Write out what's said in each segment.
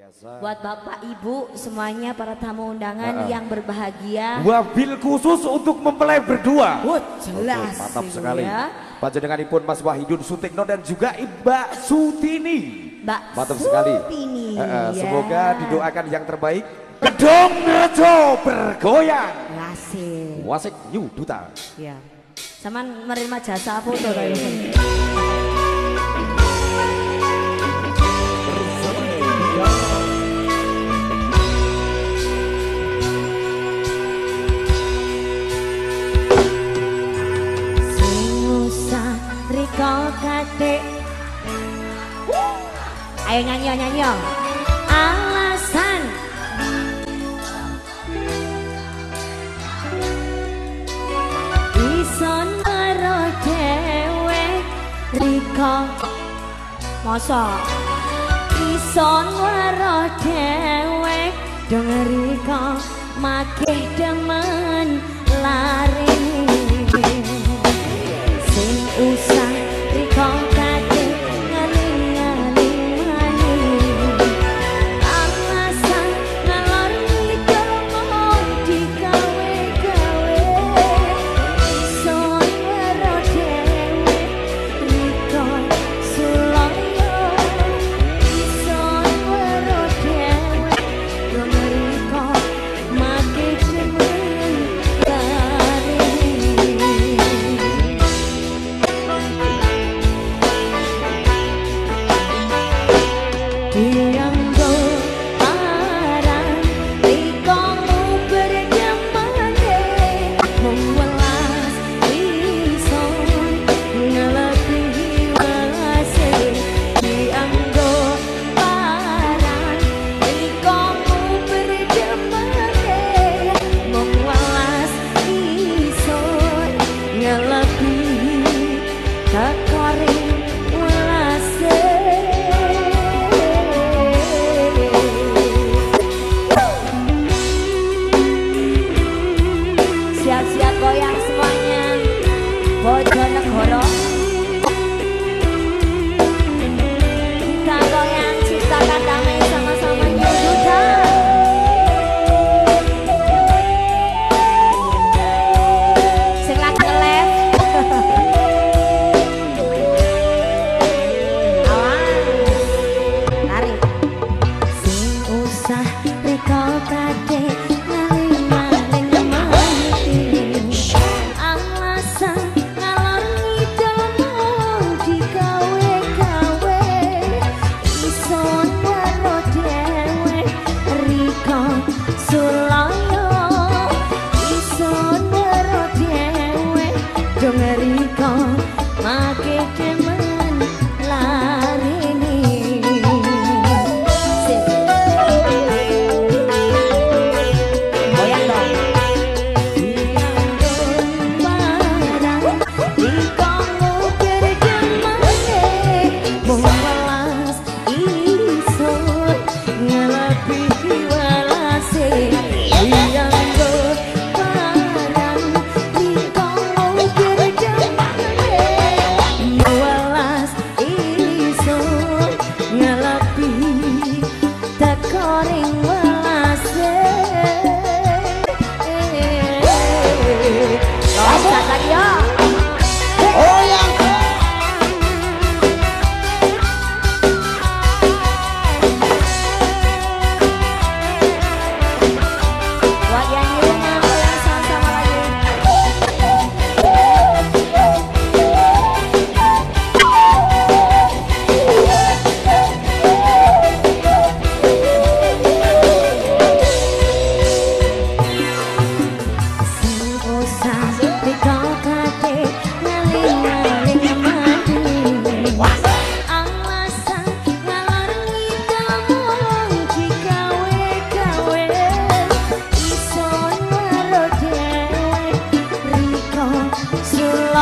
biasa. Buat Bapak Ibu semuanya para tamu undangan uh -uh. yang berbahagia. Wabil khusus untuk mempelai berdua. Oh, jelas. Oke, mantap sekali. Ya. Panjenenganipun Mas Wahidun Sutikno dan juga Mbak Sutini. Mbak mantap Sutini. sekali. Uh, uh, ya. Semoga didoakan yang terbaik. Gedung Rejo bergoyang. Wasik. Wasik Yu Duta. Ya. Sama menerima jasa foto dari Ayo nyanyi nyanyi Alasan. Ison karo dewe Riko. Masa Ison karo dewe Denger Riko. Makih demen lari. Sing usah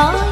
あ。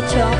Bos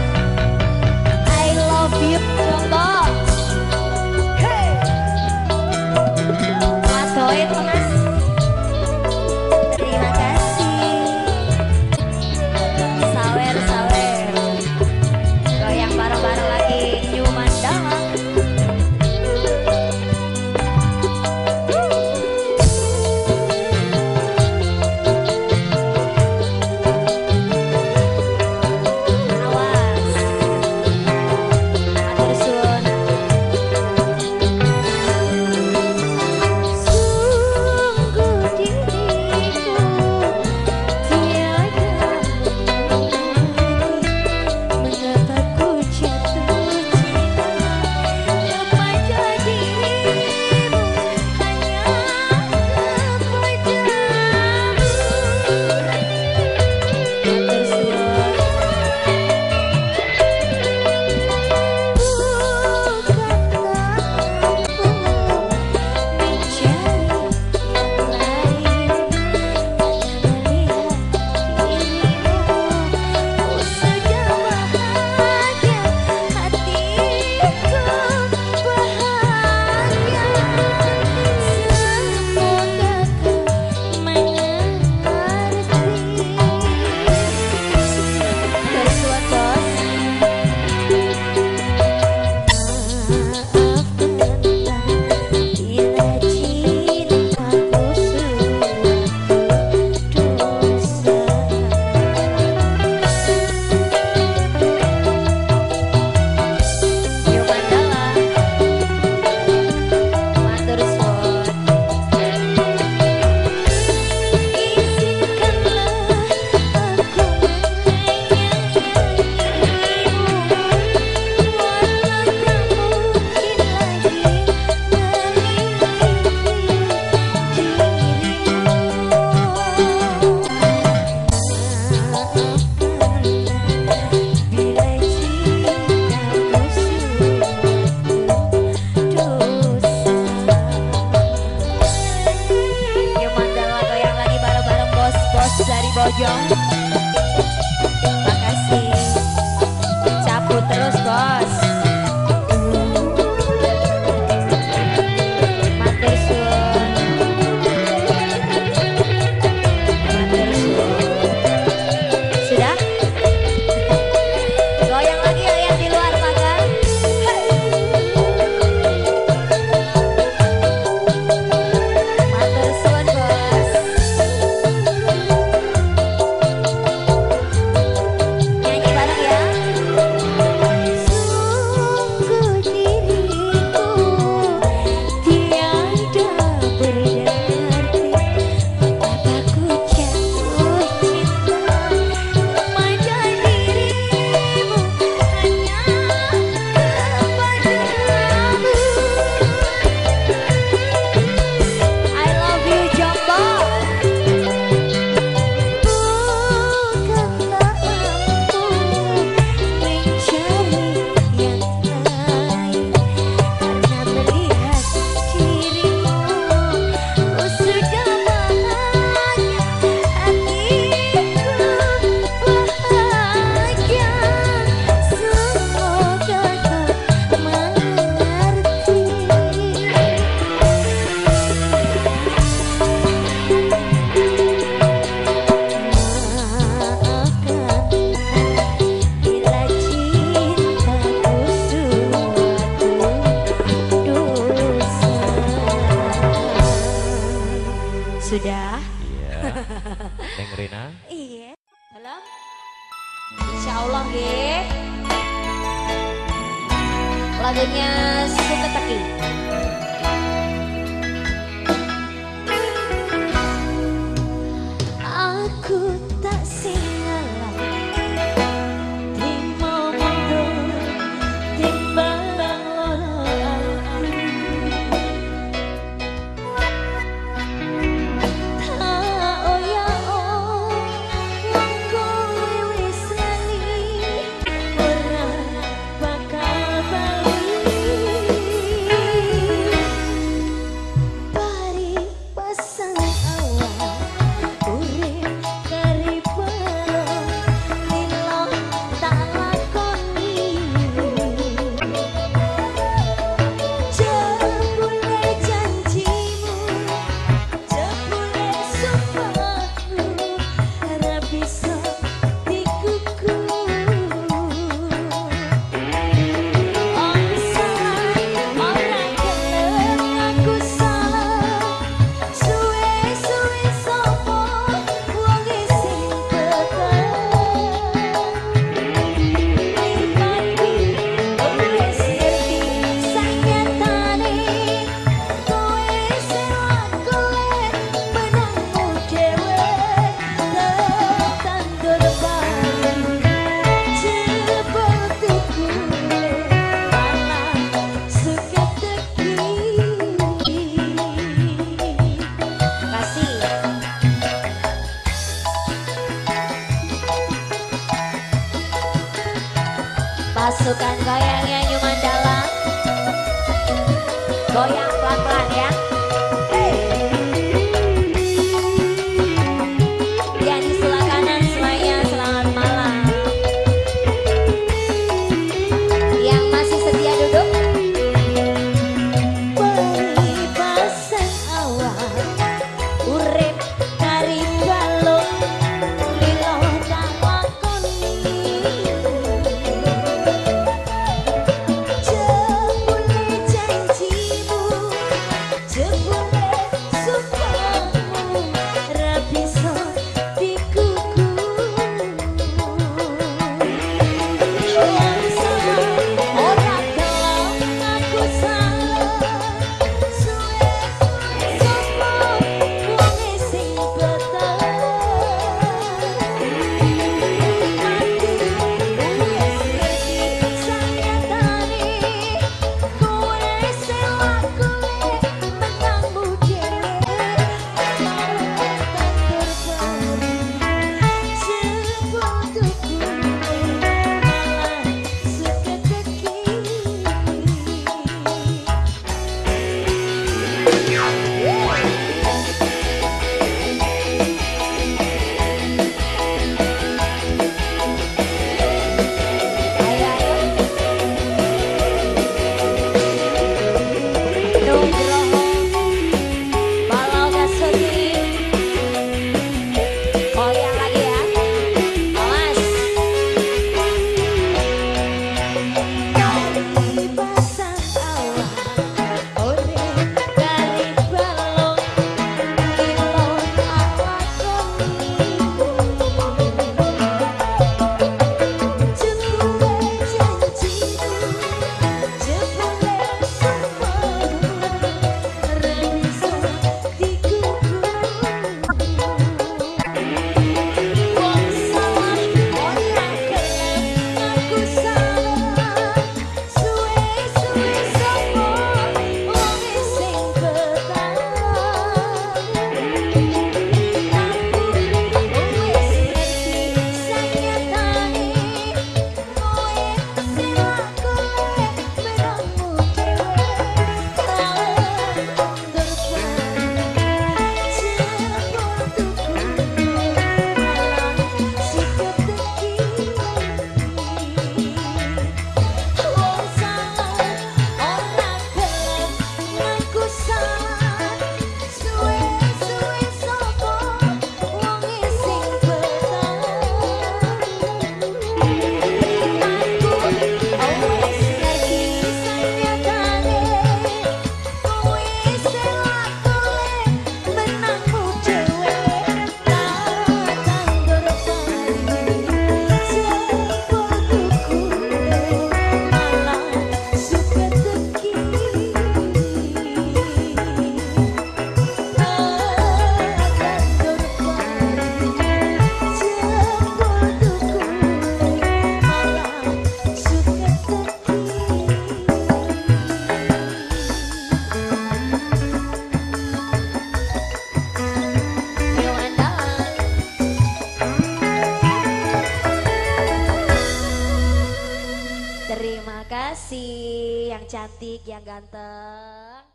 cantik, yang ganteng.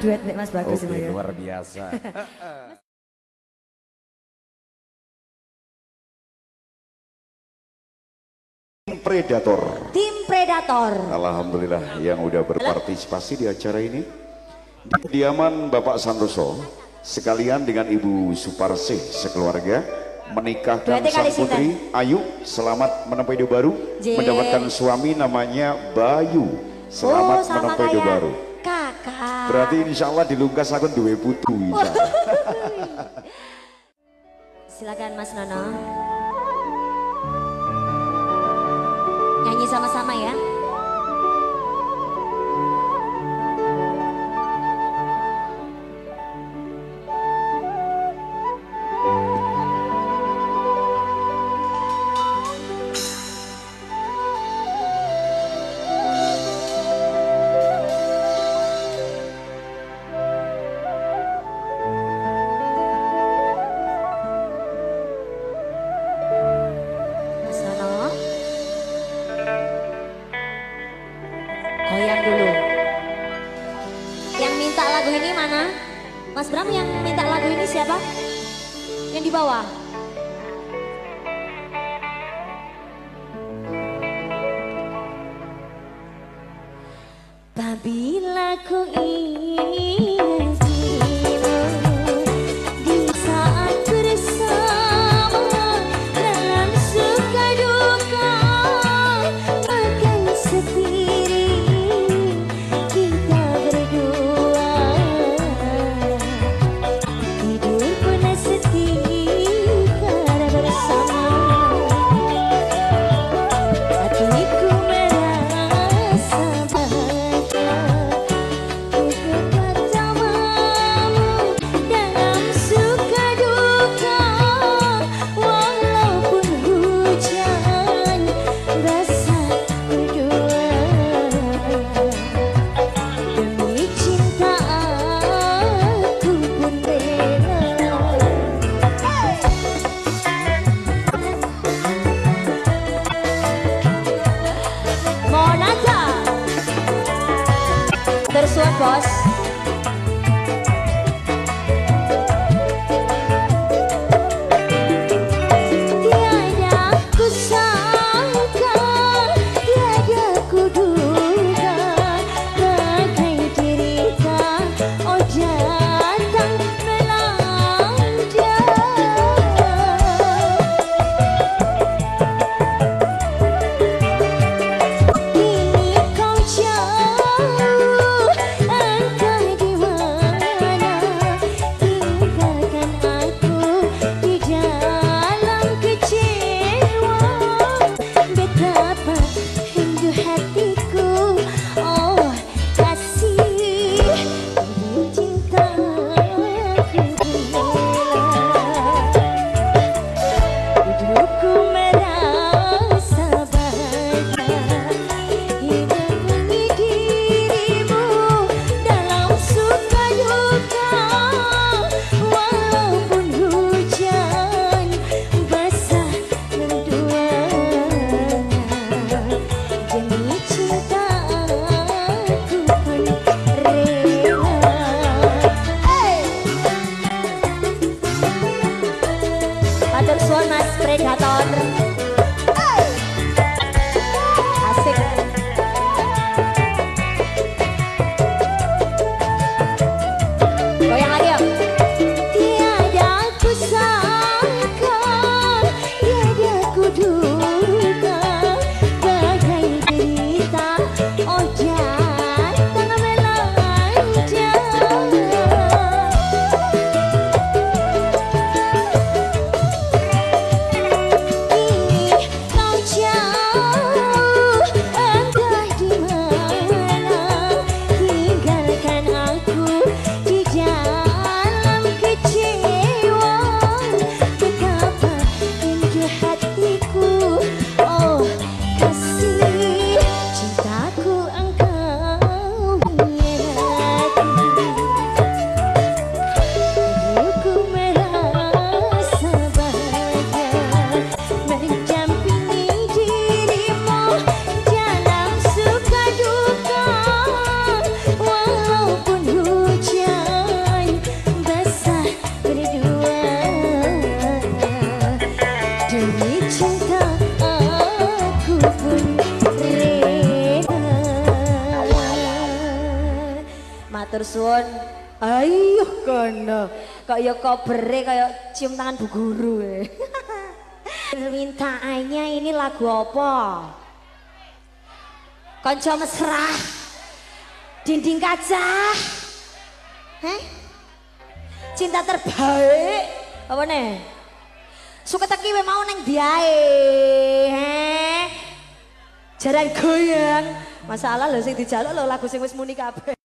duet nih Mas Bagus Oke, ya. luar biasa. Tim Predator. Tim Predator. Alhamdulillah yang udah berpartisipasi di acara ini. Di kediaman Bapak Santoso, sekalian dengan Ibu Suparsih sekeluarga menikahkan sang putri Ayu selamat menempuh hidup baru Jee. mendapatkan suami namanya Bayu selamat oh, menempuh hidup baru Kak. Berarti insya Allah di Lungkas aku duwe putu. Silakan Mas Nono. Nyanyi sama-sama ya. ya kobere kaya cium tangan bu guru eh. permintaannya ini lagu apa? Konco mesra dinding kaca Heh? cinta terbaik. Apa nih? Suka teki mau neng diae jarang goyang. Masalah lo di dijaluk lo lagu sing wis muni kabeh.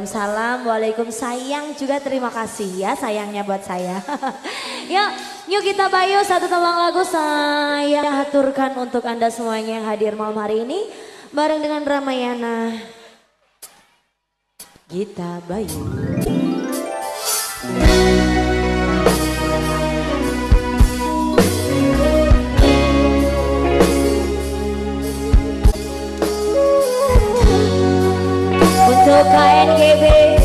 Waalaikumsalam, waalaikum sayang juga terima kasih ya sayangnya buat saya. Yuk, yuk kita bayu satu tembang lagu saya aturkan untuk anda semuanya yang hadir malam hari ini bareng dengan Ramayana. Gita Bayu. Soka and Gabriel.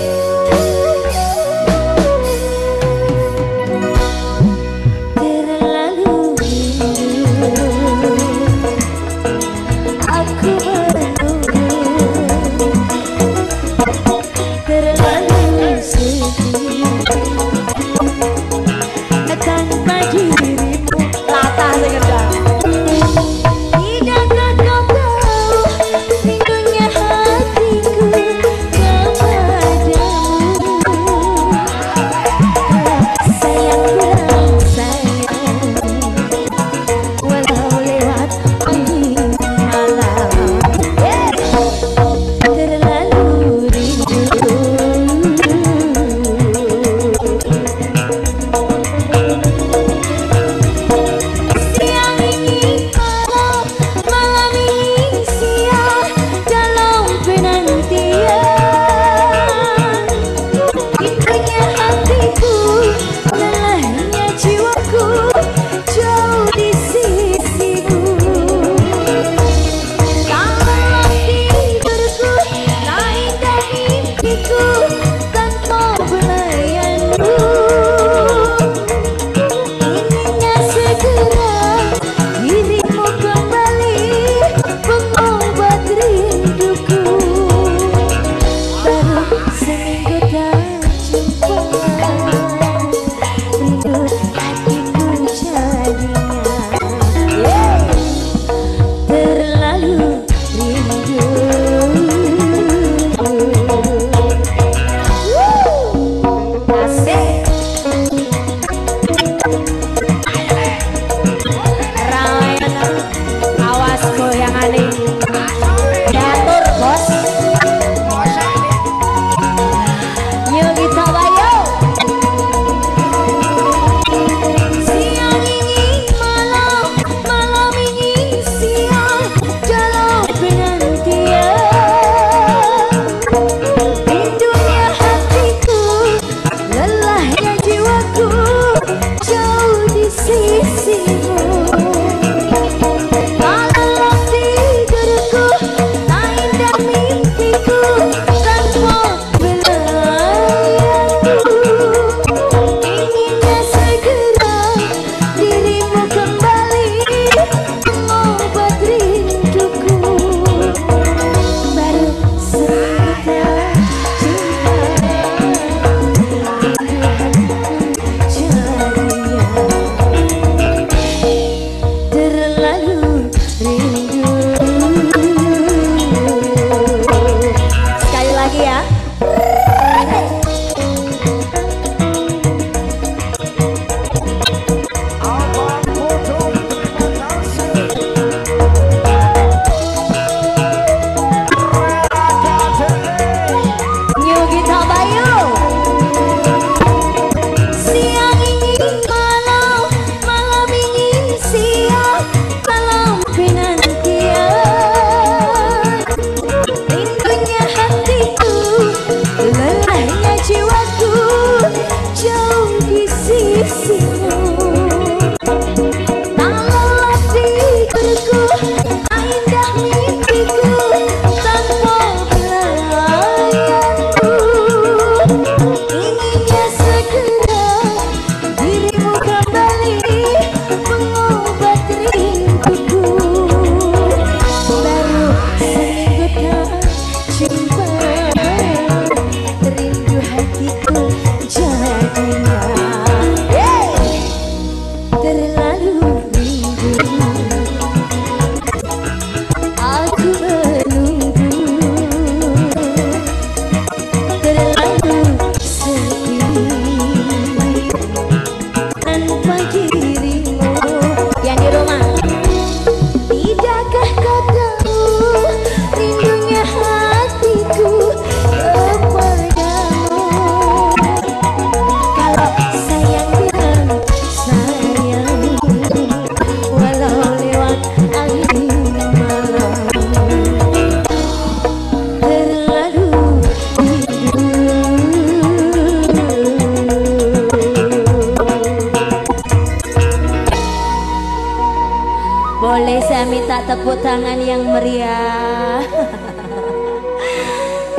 Tepuk tangan yang meriah.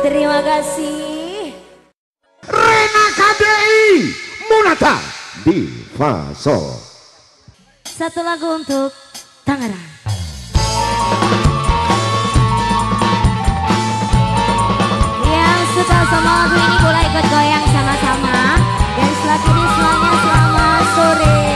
Terima kasih. Rena KDI Munata di Fasol. Satu lagu untuk Tangerang. Yang suka sama lagu ini boleh ikut goyang sama-sama. Dan setelah ini semuanya selamat sore.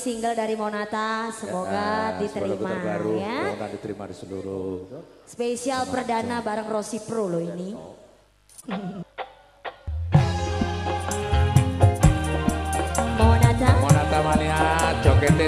single dari Monata semoga ya, diterima semoga terbaru, ya. Semoga diterima di seluruh. Spesial Semacam. perdana bareng Rosi Pro loh ini. Oh. Monata. Monata mania, joketnya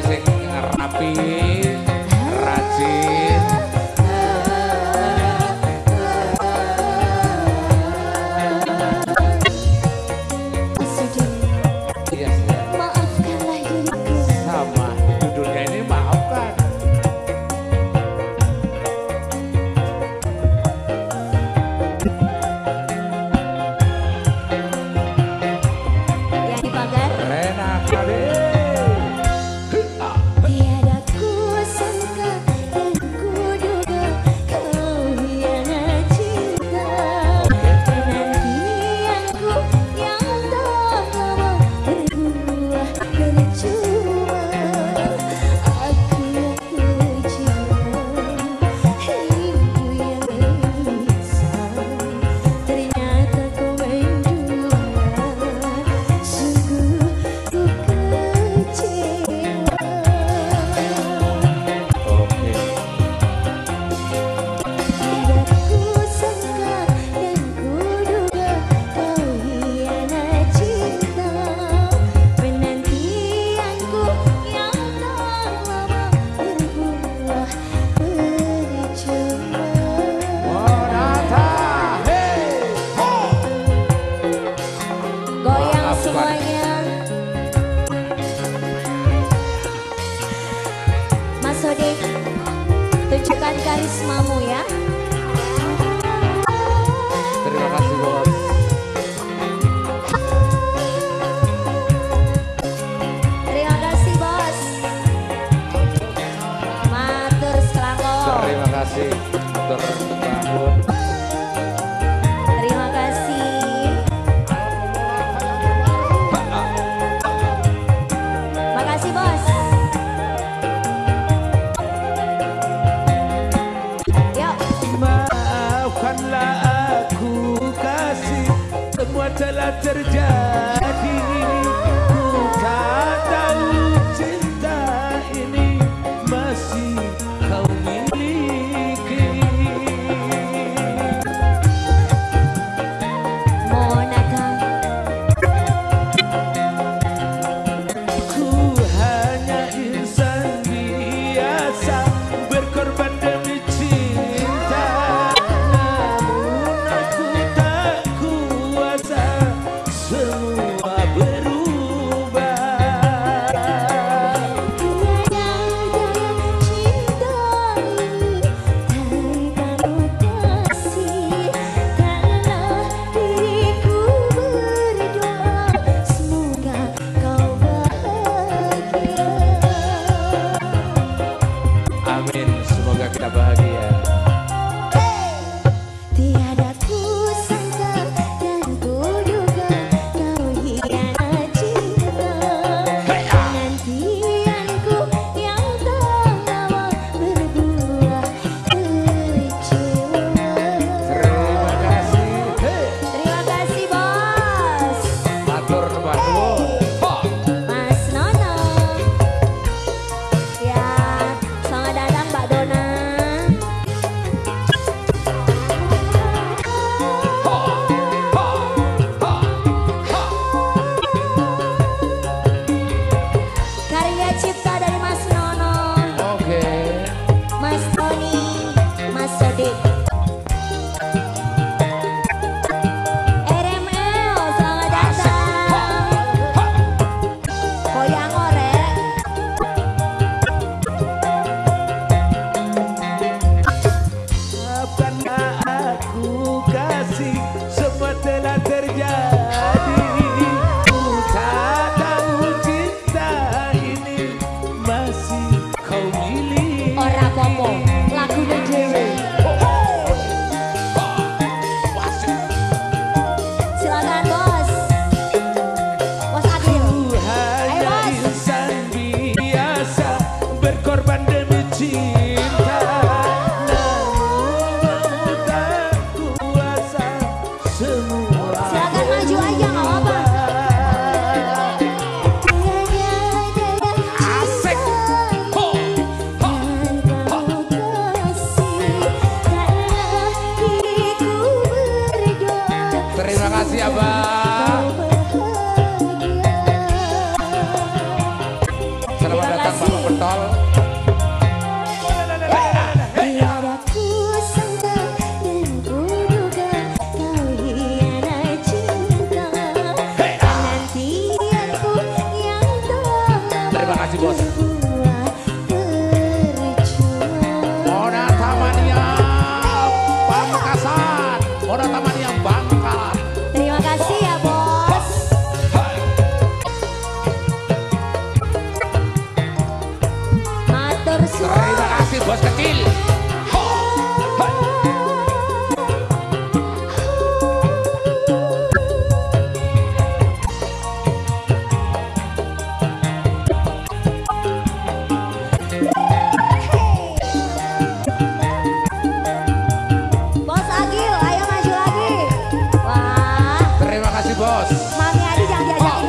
kasih bos. Mami Adi jangan diajakin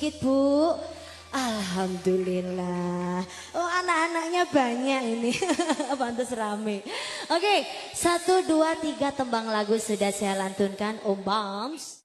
sedikit Bu. Alhamdulillah. Oh anak-anaknya banyak ini. Pantes rame. Oke, satu, dua, tiga tembang lagu sudah saya lantunkan. Om Bams.